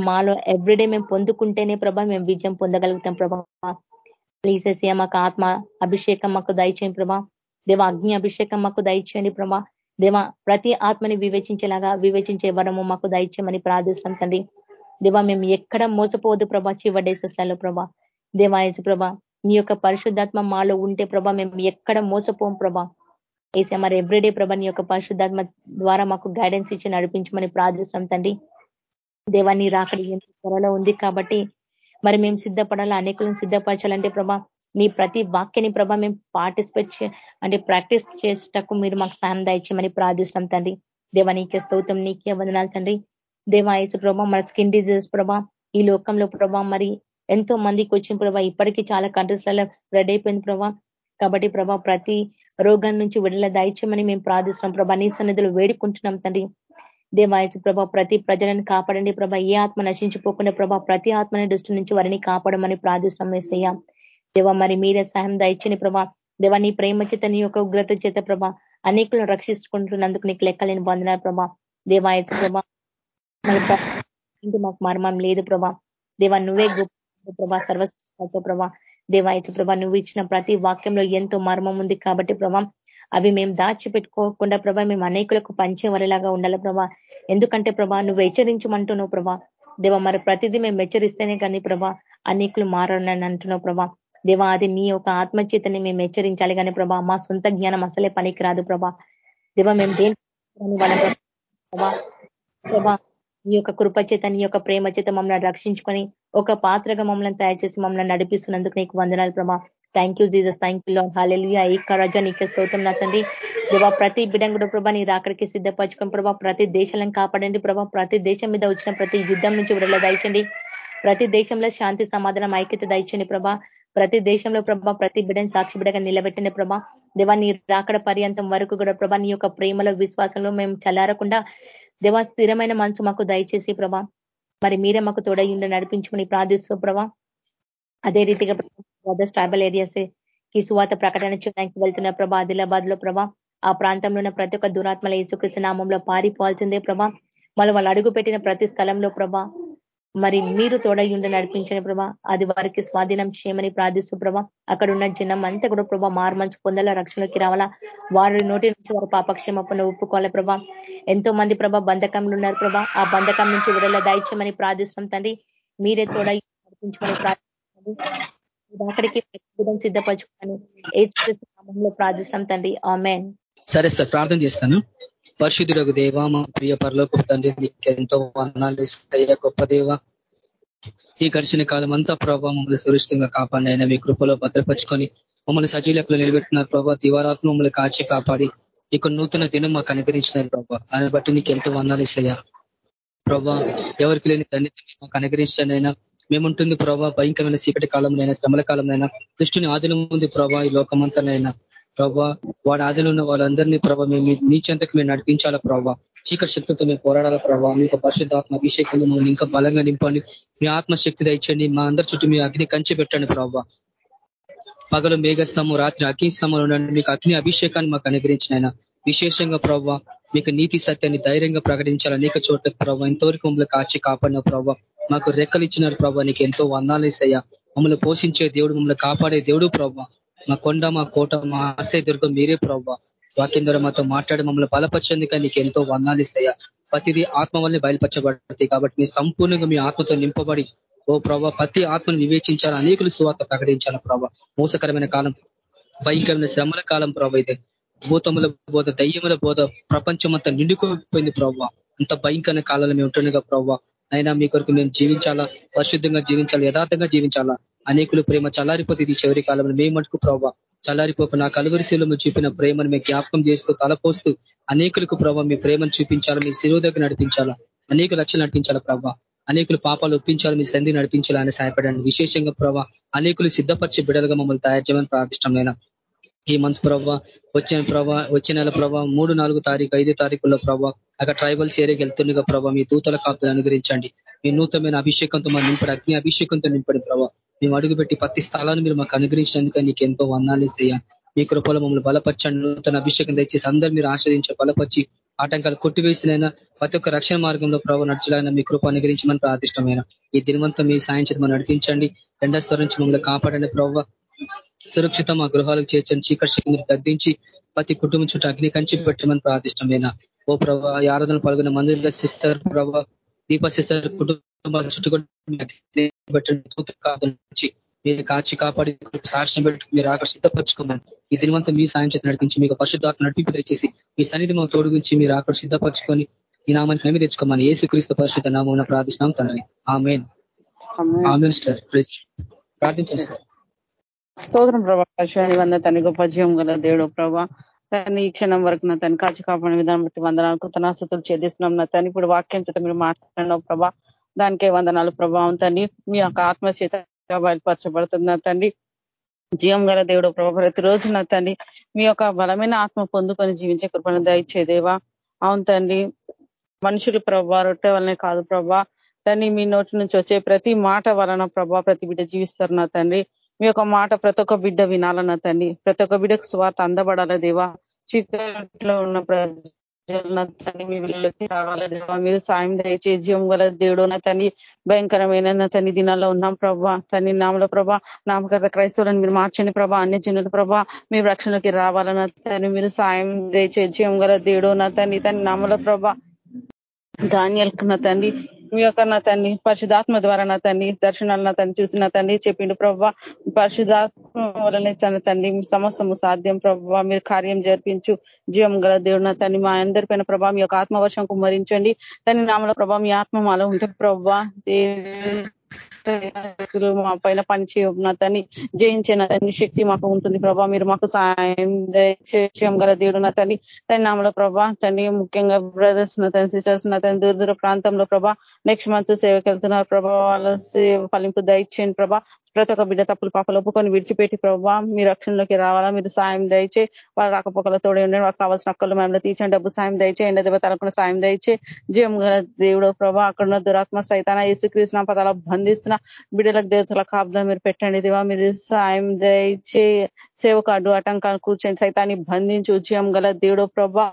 మాలో ఎవ్రీడే మేము పొందుకుంటేనే ప్రభా మేము విజయం పొందగలుగుతాం ప్రభా. ప్లీజెస్ మాకు ఆత్మ అభిషేకం మాకు దయచేయండి ప్రభా దేవ అగ్ని అభిషేకం మాకు దయచేయండి ప్రభా దేవ ప్రతి ఆత్మని వివేచించేలాగా వివేచించే వరము మాకు దయచేయమని ప్రార్థిస్తాం తండ్రి దేవా మేము ఎక్కడ మోసపోవద్దు ప్రభా చివడేసెస్లలో ప్రభా దేవాయసు ప్రభా నీ యొక్క పరిశుద్ధాత్మ మాలో ఉంటే ప్రభా మేము ఎక్కడ మోసపోం ప్రభా ఏసే మరి ఎవ్రీడే ప్రభా నీ యొక్క పరిశుద్ధాత్మ ద్వారా మాకు గైడెన్స్ ఇచ్చి నడిపించమని ప్రార్థిస్తున్నాం తండ్రి దేవాన్ని రాకడి త్వరలో ఉంది కాబట్టి మరి మేము సిద్ధపడాలా? అనేకులను సిద్ధపరచాలంటే ప్రభా మీ ప్రతి వాక్యని ప్రభా మేము పార్టిసిపేట్ అంటే ప్రాక్టీస్ చేసేటకు మీరు మాకు సాయం దాయిచ్చామని ప్రార్థిస్తున్నాం తండ్రి. దేవా నీకే స్తౌతం నీకే వందనాలు తండ్రి. దేవాయసు ప్రభా మన స్కిన్ డిజీజెస్ ప్రభా ఈ లోకంలో ప్రభా మరి ఎంతో మందికి వచ్చిన ప్రభా ఇప్పటికీ చాలా కంట్రీస్లలో స్ప్రెడ్ అయిపోయింది ప్రభా. కాబట్టి ప్రభా ప్రతి రోగం నుంచి విడుదల దాయిచ్చమని మేము ప్రార్థిస్తున్నాం ప్రభా. నీ సన్నిధులు వేడుకుంటున్నాం తండ్రి. దేవాయచు ప్రభా ప్రతి ప్రజలను కాపాడండి ప్రభా. ఏ ఆత్మ నశించిపోకుండా ప్రభా ప్రతి ఆత్మని దృష్టి నుంచి వారిని కాపాడమని ప్రార్థిస్తున్నాం వేసయ్యా దేవ మరి మీరే సహాయం దాయిచ్చని ప్రభా. దేవ నీ ప్రేమ చేత నీ యొక్క ఉగ్రత చేత ప్రభా అనేకులను రక్షించుకుంటున్నందుకు నీకు లెక్కలేని బంధనాలు ప్రభా. దేవాయచు ప్రభా మాకు మర్మం లేదు ప్రభా. దేవా నువ్వే గొప్ప ప్రభా సర్వస్వ ప్రభా. దేవాయచు ప్రభా నువ్వు ఇచ్చిన ప్రతి వాక్యంలో ఎంతో మర్మం ఉంది కాబట్టి ప్రభా అవి మేము దాచిపెట్టుకోకుండా ప్రభా మేము అనేకులకు పంచే వరలాగా ఉండాలి ప్రభా? ఎందుకంటే ప్రభా నువ్వు హెచ్చరించమంటున్నావు ప్రభా. దేవ మరి ప్రతిదీ మేము హెచ్చరిస్తేనే కానీ ప్రభా అనేకులు మారని అంటున్నావు ప్రభా. దేవా అది నీ యొక్క ఆత్మచేతని మేము హెచ్చరించాలి కానీ ప్రభా మా సొంత జ్ఞానం అసలే పనికి రాదు ప్రభా. దేవ మేము దేని ప్రభా ప్రభా నీ యొక్క కృపచేత నీ యొక్క ప్రేమ చేత మమ్మల్ని రక్షించుకొని ఒక పాత్రగా మమ్మల్ని తయారు చేసి మమ్మల్ని నడిపిస్తున్నందుకు నీకు వందనాలు ప్రభా. Thank you Jesus thank you hallelujah ఈ కరాజా నీకే స్తోత్రం నా తండ్రి ప్రభా ప్రతి బిడంగుడు ప్రభా నీ రాకడికి సిద్ధపరచుకోండి ప్రభా ప్రతి దేశాలను కాపాడండి ప్రభా. ప్రతి దేశం మీద వచ్చిన ప్రతి యుద్ధం నుంచి విడుదల దయచండి. ప్రతి దేశంలో శాంతి సమాధానం ఐక్యత దయచండి ప్రభా. ప్రతి దేశంలో ప్రభా ప్రతి బిడ్డని సాక్షి బిడ్డగా నిలబెట్టిన ప్రభా. దేవా నీ రాకడ పర్యంతం వరకు కూడా ప్రభా నీ యొక్క ప్రేమలో విశ్వాసంలో మేము చల్లారకుండా దేవా స్థిరమైన మనసు మాకు దయచేసి ప్రభా. మరి మీరే మాకు తోడయ్యిండి నడిపించుకుని ప్రార్థిస్తూ ప్రభా. అదే రీతిగా ట్రైబల్ ఏరియాస్కి సువాత ప్రకటన చేయడానికి వెళ్తున్న ప్రభా ఆదిలాబాద్లో ప్రభా ఆ ప్రాంతంలో ఉన్న ప్రతి ఒక్క దురాత్మల యేసుకృష్ణ నామంలో పారిపోవాల్సిందే ప్రభా. మళ్ళీ వాళ్ళు అడుగు పెట్టిన ప్రతి స్థలంలో ప్రభా మరి మీరు తోడయ్యుండి నడిపించని ప్రభా. అది వారికి స్వాధీనం చేయమని ప్రార్థిస్తూ ప్రభా అక్కడ ఉన్న జనం అంతా కూడా ప్రభా మార్మంచు పొందాల రక్షణలోకి రావాలా. వారి నోటి నుంచి వారి పాపక్షేమపన్న ఒప్పుకోవాలి ప్రభా. ఎంతో మంది ప్రభా బంధకంలో ఉన్నారు ప్రభా. ఆ బంధకం నుంచి విడుదల దాయిచ్చమని ప్రార్థిస్తున్నాం తండ్రి. మీరే తోడై నడిపించమని ప్రార్థిస్తున్నాం అక్కడికి సిద్ధపరచుకోమని ఏమంలో ప్రార్థిస్తాం తండ్రి. ఆమె సరే సార్ ప్రార్థన చేస్తాను. పరిశుద్ధులకు దేవ మా ప్రియ పరలోకి తండ్రి నీకు ఎంతో వందనాలు ఇస్తాయ. గొప్ప దేవ ఈ గడిచిన కాలం అంతా ప్రభావ మమ్మల్ని సురక్షితంగా కాపాడి అయినా మీ కృపలో భద్రపరుచుకొని మమ్మల్ని సజీలకులు నిలబెట్టినారు ప్రభావ దివారాత్మ మమ్మల్ని కాచి కాపాడి ఇక నూతన దినం మాకు అనుగ్రహించినారు ప్రభావ దాన్ని బట్టి నీకు ఎంతో వందాలు ఇస్తాయా ప్రభా ఎవరికి లేని తండ్రి మాకు అనుగ్రహించానైనా మేముంటుంది ప్రభా భయంకరమైన చీకటి కాలంలోనైనా శ్రమల కాలంలోనైనా దృష్టిని ఆదిలం ఉంది ప్రభా ఈ లోకమంతనైనా ప్రభా వాడి ఆదిలో ఉన్న వాళ్ళందరినీ ప్రభావ మేము మీ చెంతకు మేము నడిపించాలా ప్రభావ చీకటి శక్తితో మేము పోరాడాల ప్రభావ మీ యొక్క పరిశుద్ధాత్మ అభిషేకంలో మమ్మల్ని ఇంకా బలంగా నింపండి. మీ ఆత్మశక్తి దండి మా అందరి చుట్టూ మీ అగ్ని కంచి పెట్టండి ప్రభావ పగలు మేఘస్తాము రాత్రి అగ్నిస్తాము ఉండండి. మీకు అగ్ని అభిషేకాన్ని మాకు అనుగ్రహించిన విశేషంగా ప్రభావ మీకు నీతి సత్యాన్ని ధైర్యంగా ప్రకటించాలి అనేక చోట్ల ప్రభావ ఇంతవరకు మమ్మల్ని కాచి కాపాడిన ప్రభావ మాకు రెక్కలు ఇచ్చినారు ప్రభావ నీకు ఎంతో వందాలు మమ్మల్ని పోషించే దేవుడు మమ్మల్ని కాపాడే దేవుడు ప్రభావ మా కొండ మా కోట మా ఆశయ దుర్గం మీరే ప్రభావ వాక్యం ద్వారా మాతో మాట్లాడి మమ్మల్ని బలపరిచేందుక నీకు ఎంతో వందాలు ప్రతిదీ ఆత్మ వల్లనే బయలుపరచబడుతుంది కాబట్టి మీ సంపూర్ణంగా మీ ఆత్మతో నింపబడి ఓ ప్రభావ ప్రతి ఆత్మను వివేచించాలి అనేకులు సువార్త ప్రకటించాలి ప్రభావ మోసకరమైన కాలం భయంకరమైన శ్రమల కాలం ప్రభావ ఇదే. భూతముల బోధ దయ్యముల బోధ ప్రపంచం అంతా నిండుకోపోయింది ప్రభావ అంత భయంకరమైన కాలంలో మేము ఉంటుండగా ప్రభావ అయినా మీ కొరకు మేము జీవించాలా? పరిశుద్ధంగా జీవించాలా? యథార్థంగా జీవించాలా? అనేకులు ప్రేమ చల్లారిపోతుంది చివరి కాలంలో మేము మటుకు ప్రభావ చల్లారిపోక నా కలువరిశీలో చూపిన ప్రేమను మేము జ్ఞాపకం చేస్తూ తలపోస్తూ అనేకులకు ప్రభావ మీ ప్రేమను చూపించాలా? మీ శిరువు దగ్గర నడిపించాలా? అనేక లక్షలు నడిపించాలా ప్రభావ అనేకులు పాపాలు ఒప్పించాలి? మీ సంధి నడిపించాలని సహాయపడండి. విశేషంగా ప్రభావ అనేకులు సిద్ధపరిచే బిడలుగా మమ్మల్ని తయారు చేయమని ప్రార్థిష్టమైన ఈ మంత్ ప్రభావ వచ్చిన ప్రభావ వచ్చే నెల ప్రభావ మూడు నాలుగు తారీఖు ఐదు తారీఖుల్లో ప్రభావ అక్కడ ట్రైబల్స్ ఏరియాకి వెళ్తుండగా ప్రభావ మీ దూతల కాపులు అనుగ్రహించండి. మీ నూతనమైన అభిషేకంతో మా నింపడి అగ్ని అభిషేకంతో నింపడి ప్రభావ మేము అడుగుపెట్టి ప్రతి స్థలాన్ని మీరు మాకు అనుగ్రహించినందుక నీకు ఎంతో వందాలు మీ కృపలో మమ్మల్ని బలపరచండి. నూతన అభిషేకం తెచ్చేసి అందరూ మీరు ఆశ్రదించే బలపరిచి ఆటంకాలు కొట్టివేసినైనా ప్రతి ఒక్క రక్షణ మార్గంలో ప్రభావ నడిచలాగిన మీ కృప అనుగ్రహించమని ప్రార్థిష్టమైన ఈ దినవంతం మీ సాయం చేత నడిపించండి. రెండో నుంచి మమ్మల్ని కాపాడండి ప్రభావ సురక్షిత మా గృహాలకు చేర్చని చీకటి శక్తిని గద్దించి ప్రతి కుటుంబం చుట్టూ అగ్ని కంచి పెట్టమని ప్రార్థిష్టమైన ఓ ప్రభా ఆరాధన పాల్గొన్న మందిర సిస్టర్ ప్రభా దీప సిస్టర్ కుటుంబాల చుట్టూ పెట్టండి మీరు కాచి కాపాడి సాక్ష్యం పెట్టి మీరు అక్కడ సిద్ధపరచుకోమని ఈ దినవంతా మీ సాయం చేతి నడిపించి మీకు పరిశుద్ధాత్మ నడిపింపు దయచేసి మీ సన్నిధి మా తోడు గురించి మీరు అక్కడ సిద్ధపరచుకొని ఈ నామానికి నమ్మి తెచ్చుకోమని ఏసు క్రీస్తు పరిశుద్ధ నామం ప్రార్థిస్తున్నాం తండ్రి. ఆమెన్. ఆమెన్. ప్రార్థించండి సార్ స్తోత్రం ప్రభా. కర్షాన్ని వంద తన గొప్ప జీవం గల దేవుడు ప్రభా. తను ఈ క్షణం వరకు నా తను కాచి కాపాడిన విధానం బట్టి వందనాలకు తనాసతులు చెల్లిస్తున్నాం. నా తను ఇప్పుడు వాక్యం చేత మీరు మాట్లాడినావు ప్రభా. దానికే వందనాలు ప్రభావం తండ్రి మీ యొక్క ఆత్మ చేత బయలుపరచబడుతుంది. నా తండ్రి జీవం గల దేవుడు ప్రభా. ప్రతిరోజు నా తండ్రి మీ యొక్క బలమైన ఆత్మ పొందుకొని జీవించే కృపణ దయచేదేవా అవును తండ్రి మనుషులు ప్రభా రొట్టె వలనే కాదు ప్రభా. తన్ని మీ నోటి నుంచి వచ్చే ప్రతి మాట వలన ప్రభా ప్రతి బిడ్డ జీవిస్తారు నా తండ్రి మీ యొక్క మాట ప్రతి ఒక్క బిడ్డ వినాలన్న తండ్రి. ప్రతి ఒక్క బిడ్డకు స్వార్థ అందబడాల దేవా? చీకట్లో ఉన్న తండ్రి మీ వీళ్ళకి రావాలా దేవా? మీరు సాయం దయచే జీవం గల దేవుడు తని భయంకరమైన తని దినాల్లో ఉన్నాం ప్రభా. తని నామల ప్రభా నామకర్త క్రైస్తవులను మీరు మార్చండి ప్రభా. అన్ని జనుల ప్రభా మీ రక్షణకి రావాలన్న తని మీరు సాయం దయచే జీవం గల దేవుడు నా తని తని నామల ప్రభా. ధాన్యాలకు నా తండ్రి మీ యొక్క నా తండ్రి పరిశుధాత్మ ద్వారా నా తండ్రి దర్శనాలు నా తండ్రి చూసిన తండ్రి చెప్పిండు ప్రభావ పరిశుధాత్మ వలనే తన తండ్రి సమస్తము సాధ్యం ప్రభావ మీరు కార్యం జరిపించు. జీవం గల దేవుడు నా తండ్రి మా అందరి పైన ప్రభావ మీ యొక్క ఆత్మవర్షం కుమ్మరించండి. తన నామల ప్రభావ మీ ఆత్మ మాలో ఉంటే ప్రభావ మా పైన పని చేయని జయించే తని శక్తి మాకు ఉంటుంది ప్రభా. మీరు మాకు సాయం చేయం గల దేవుడు నా తల్లి తన నామలో ప్రభా. తన్ని ముఖ్యంగా బ్రదర్స్ నా తన సిస్టర్స్ నా తన దూర దూర ప్రాంతంలో ప్రభా. నెక్స్ట్ మంత్ సేవకి వెళ్తున్నారు ప్రభా. వాళ్ళ ఫలింపు దయచేయండి ప్రభా. ప్రతి ఒక్క బిడ్డ తప్పులు పాపలు ఒప్పుకొని విడిచిపెట్టి ప్రభావ మీ రక్షణలోకి రావాలా? మీరు సాయం దయచే వాళ్ళ రాకపోకల తోడే ఉండండి. వాళ్ళకి కావాల్సిన అక్కలు మేము తీర్చండి. డబ్బు సాయం దయచే ఎండ దెబ్బ తరపున సాయం దయచే జీవం దేవుడు ప్రభా అక్కడ దురాత్మ సైతాన యేసుక్రీసిన పదాల బంధిస్తున్న బిడ్డలకు దేవతల కాపుదా మీరు పెట్టండి. దేవా మీరు సాయం దయచే సేవకు అడ్డు ఆటంకాలు కూర్చొని సైతాన్ని బంధించి జీవం గల దేవుడు ప్రభా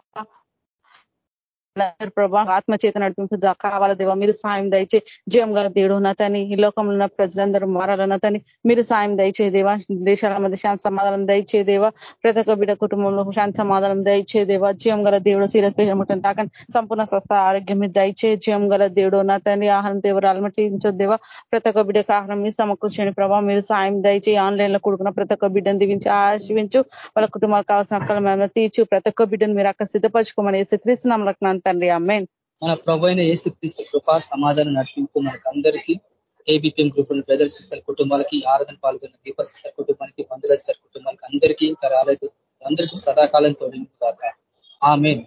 ప్రభా ఆత్మచేత నడిపింపు కావాల దేవా? మీరు సాయం దయచే జయం గల దేవుడు ఉన్నతని ఈ లోకంలో ఉన్న ప్రజలందరూ మారాలన్నతని మీరు సాయం దయచే దేవా? దేశాల మధ్య శాంతి సమాధానం దయచే దేవా? ప్రతి ఒక్క బిడ్డ కుటుంబంలో శాంతి సమాధానం దయచే దేవా? జయం గల దేవుడు సీరియస్ పేషెంట్ ముట్టని తాకని సంపూర్ణ స్వస్థ ఆరోగ్యం మీద దయచే జయం గల దేవుడు ఉన్నతని ఆహారం దేవరు అలమటించొద్దేవా ప్రతి ఒక్క బిడ్డకు ఆహారం మీ సమకూర్చని ప్రభావ మీరు సాయం దయచే ఆన్లైన్లో కూడుకున్న ప్రతి ఒక్క బిడ్డను దిగించి ఆశీవించు వాళ్ళ కుటుంబాలకు కావాల్సిన అక్కల మేము తీర్చు. ప్రతి ఒక్క బిడ్డను మీరు అక్కడ సిద్ధపరచుకోమని శ్రీకృష్ణ నమ్మలకు తండ్రి. అమ్మేన్ మన ప్రభు అయిన ఏసుక్రీస్తు కృపా సమాధానం నడిపింపు మనకు అందరికీ. ఏబిపిఎం గ్రూప్ ప్రదర్శిస్తారు కుటుంబాలకి ఆరాధన పాల్గొన్న దీపశిస్తారు కుటుంబానికి బంధురస్తారు కుటుంబానికి అందరికీ ఇంకా రాలేదు. అందరికీ సదాకాలం తోడింది కాక ఆమెన్.